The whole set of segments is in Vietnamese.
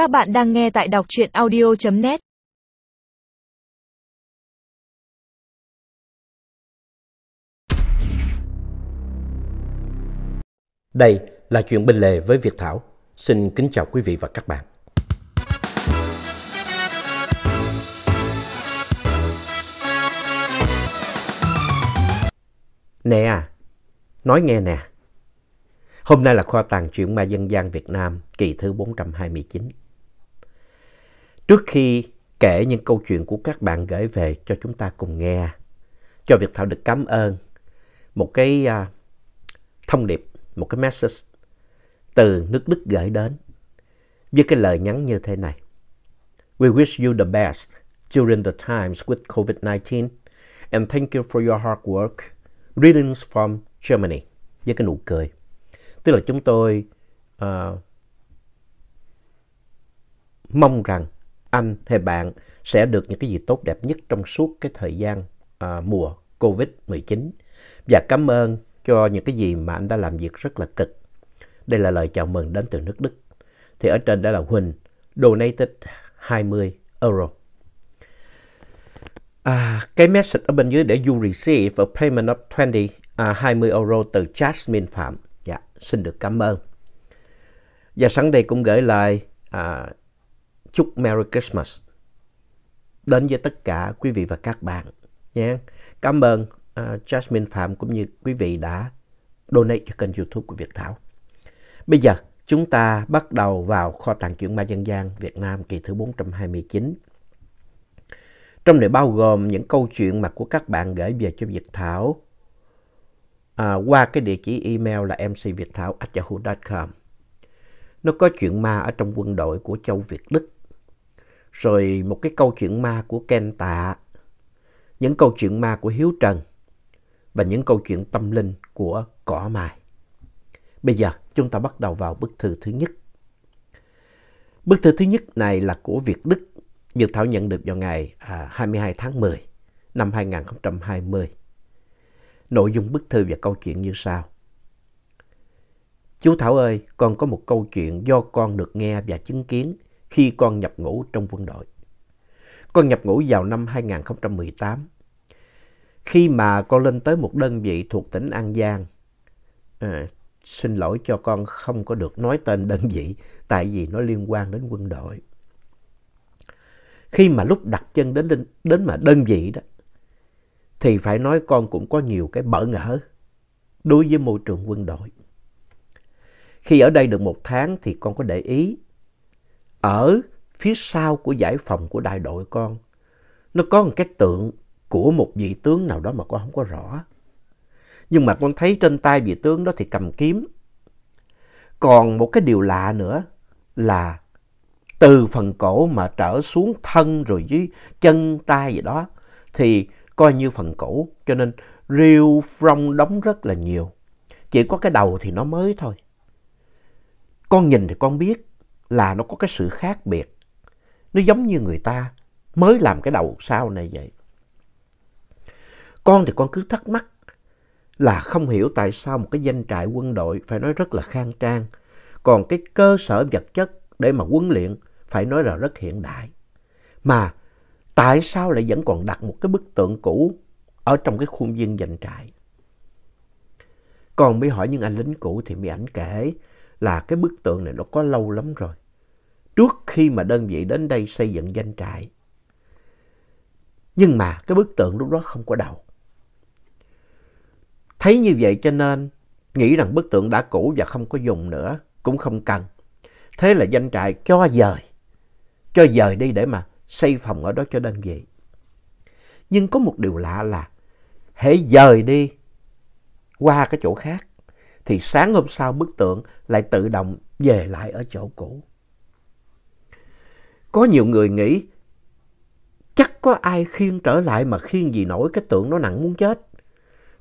Các bạn đang nghe tại đọc truyện audio.net Đây là chuyện bên lề với Việt Thảo. Xin kính chào quý vị và các bạn. Nè à, nói nghe nè. Hôm nay là kho tàng truyện ma dân gian Việt Nam kỳ thứ 429. Trước khi kể những câu chuyện của các bạn gửi về cho chúng ta cùng nghe, cho Việt Thảo được cảm ơn một cái uh, thông điệp, một cái message từ nước Đức gửi đến với cái lời nhắn như thế này. We wish you the best during the times with COVID-19 and thank you for your hard work. Greetings from Germany. Với cái nụ cười. Tức là chúng tôi uh, mong rằng anh hay bạn sẽ được những cái gì tốt đẹp nhất trong suốt cái thời gian à, mùa Covid-19 và cảm ơn cho những cái gì mà anh đã làm việc rất là cực. Đây là lời chào mừng đến từ nước Đức. Thì ở trên đó là Huỳnh donated 20 euro. À, cái message ở bên dưới để you receive a payment of 20, à, 20 euro từ Jasmine Phạm. Dạ, xin được cảm ơn. Và sẵn đây cũng gửi lại. à, chúc Merry Christmas đến với tất cả quý vị và các bạn nhé. Cảm ơn uh, Jasmine Phạm cũng như quý vị đã donate cho kênh YouTube của Việt Thảo. Bây giờ chúng ta bắt đầu vào kho tàng truyện ma dân gian Việt Nam kỳ thứ 429. Trong này bao gồm những câu chuyện mà của các bạn gửi về cho Việt Thảo à, qua cái địa chỉ email là mcviettthao.yahoo.com. Nó có chuyện ma ở trong quân đội của Châu Việt Đức. Rồi một cái câu chuyện ma của Ken Tạ. Những câu chuyện ma của Hiếu Trần. Và những câu chuyện tâm linh của Cỏ Mai. Bây giờ chúng ta bắt đầu vào bức thư thứ nhất. Bức thư thứ nhất này là của Việt Đức. Việt Thảo nhận được vào ngày à, 22 tháng 10 năm 2020. Nội dung bức thư và câu chuyện như sau. Chú Thảo ơi, con có một câu chuyện do con được nghe và chứng kiến khi con nhập ngũ trong quân đội. Con nhập ngũ vào năm 2018. Khi mà con lên tới một đơn vị thuộc tỉnh An Giang, à, xin lỗi cho con không có được nói tên đơn vị tại vì nó liên quan đến quân đội. Khi mà lúc đặt chân đến, đến mà đơn vị đó, thì phải nói con cũng có nhiều cái bỡ ngỡ đối với môi trường quân đội. Khi ở đây được một tháng thì con có để ý, ở phía sau của giải phòng của đại đội con, nó có một cái tượng của một vị tướng nào đó mà con không có rõ. Nhưng mà con thấy trên tay vị tướng đó thì cầm kiếm. Còn một cái điều lạ nữa là từ phần cổ mà trở xuống thân rồi dưới chân tay gì đó thì coi như phần cổ cho nên rêu rong đóng rất là nhiều. Chỉ có cái đầu thì nó mới thôi. Con nhìn thì con biết là nó có cái sự khác biệt. Nó giống như người ta mới làm cái đầu sau này vậy. Con thì con cứ thắc mắc là không hiểu tại sao một cái danh trại quân đội phải nói rất là khang trang. Còn cái cơ sở vật chất để mà huấn luyện phải nói là rất hiện đại. Mà tại sao lại vẫn còn đặt một cái bức tượng cũ ở trong cái khuôn viên danh trại? Còn mới hỏi những anh lính cũ thì mấy ảnh kể là cái bức tượng này nó có lâu lắm rồi. Khi mà đơn vị đến đây xây dựng danh trại. Nhưng mà cái bức tượng lúc đó không có đầu. Thấy như vậy cho nên nghĩ rằng bức tượng đã cũ và không có dùng nữa, cũng không cần. Thế là danh trại cho dời, cho dời đi để mà xây phòng ở đó cho đơn vị. Nhưng có một điều lạ là hãy dời đi qua cái chỗ khác thì sáng hôm sau bức tượng lại tự động về lại ở chỗ cũ. Có nhiều người nghĩ chắc có ai khiêng trở lại mà khiêng gì nổi cái tượng nó nặng muốn chết.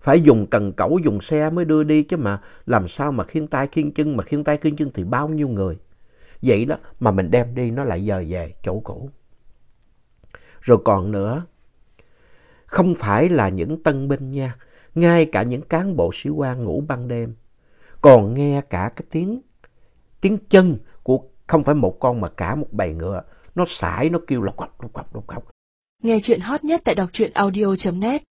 Phải dùng cần cẩu, dùng xe mới đưa đi chứ mà làm sao mà khiêng tay khiêng chân, mà khiêng tay khiêng chân thì bao nhiêu người. Vậy đó mà mình đem đi nó lại dời về chỗ cũ. Rồi còn nữa, không phải là những tân binh nha, ngay cả những cán bộ sĩ quan ngủ ban đêm, còn nghe cả cái tiếng, tiếng chân của Không phải một con mà cả một bầy ngựa. Nó sải, nó kêu lọc cọc, lọc cọc, lọc cọc. Nghe chuyện hot nhất tại đọc truyện audio.net